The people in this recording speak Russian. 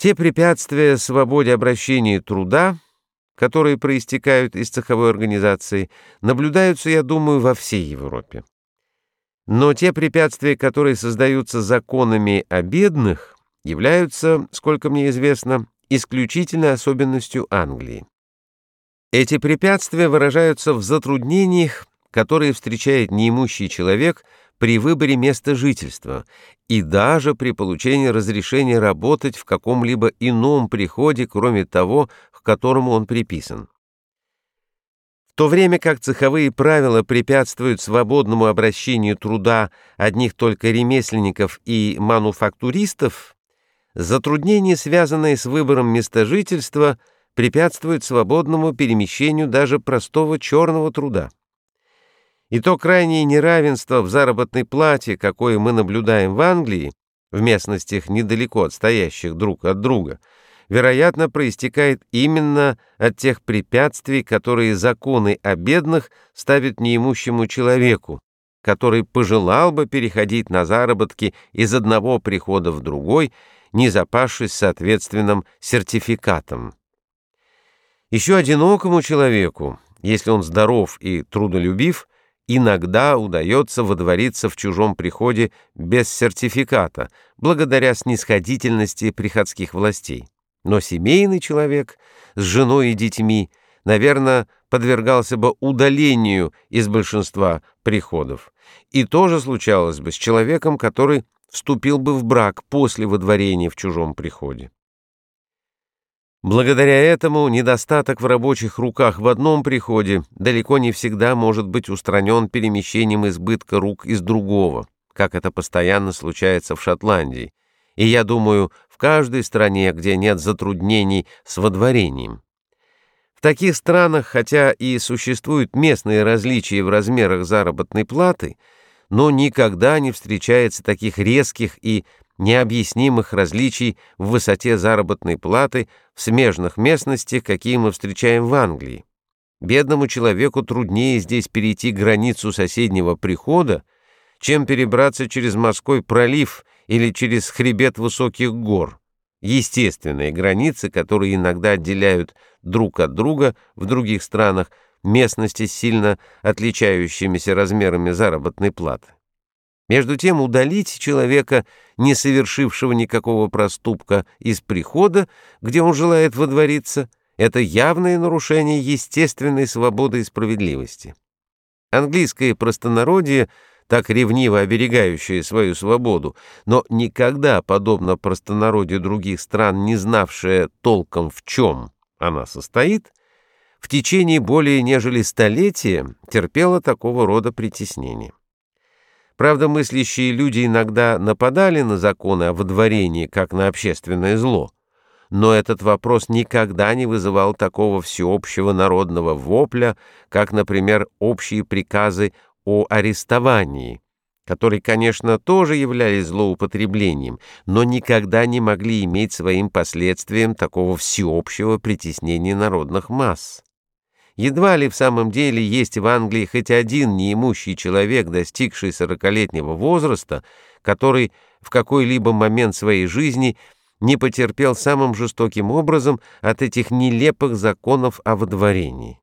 Те препятствия свободе обращения труда, которые проистекают из цеховой организации, наблюдаются, я думаю, во всей Европе. Но те препятствия, которые создаются законами о бедных, являются, сколько мне известно, исключительной особенностью Англии. Эти препятствия выражаются в затруднениях, которые встречает неимущий человек при выборе места жительства и даже при получении разрешения работать в каком-либо ином приходе, кроме того, к которому он приписан. В то время как цеховые правила препятствуют свободному обращению труда одних только ремесленников и мануфактуристов, затруднения, связанные с выбором места жительства, препятствуют свободному перемещению даже простого черного труда. И то крайнее неравенство в заработной плате, какое мы наблюдаем в Англии, в местностях недалеко отстоящих друг от друга, вероятно, проистекает именно от тех препятствий, которые законы о бедных ставят неимущему человеку, который пожелал бы переходить на заработки из одного прихода в другой, не запавшись соответственным сертификатом. Еще одинокому человеку, если он здоров и трудолюбив, иногда удается водвориться в чужом приходе без сертификата, благодаря снисходительности приходских властей. Но семейный человек с женой и детьми, наверное, подвергался бы удалению из большинства приходов. И тоже случалось бы с человеком, который вступил бы в брак после водворения в чужом приходе. Благодаря этому недостаток в рабочих руках в одном приходе далеко не всегда может быть устранен перемещением избытка рук из другого, как это постоянно случается в Шотландии, и, я думаю, в каждой стране, где нет затруднений с водворением. В таких странах, хотя и существуют местные различия в размерах заработной платы, но никогда не встречается таких резких и необъяснимых различий в высоте заработной платы в смежных местностях, какие мы встречаем в Англии. Бедному человеку труднее здесь перейти границу соседнего прихода, чем перебраться через морской пролив или через хребет высоких гор, естественные границы, которые иногда отделяют друг от друга в других странах местности с сильно отличающимися размерами заработной платы. Между тем удалить человека, не совершившего никакого проступка, из прихода, где он желает водвориться, это явное нарушение естественной свободы и справедливости. Английское простонародье, так ревниво оберегающее свою свободу, но никогда, подобно простонародью других стран, не знавшее толком в чем она состоит, в течение более нежели столетия терпело такого рода притеснение. Правда, мыслящие люди иногда нападали на законы о водворении, как на общественное зло. Но этот вопрос никогда не вызывал такого всеобщего народного вопля, как, например, общие приказы о арестовании, которые, конечно, тоже являлись злоупотреблением, но никогда не могли иметь своим последствием такого всеобщего притеснения народных масс. Едва ли в самом деле есть в Англии хоть один неимущий человек, достигший сорокалетнего возраста, который в какой-либо момент своей жизни не потерпел самым жестоким образом от этих нелепых законов о водворении.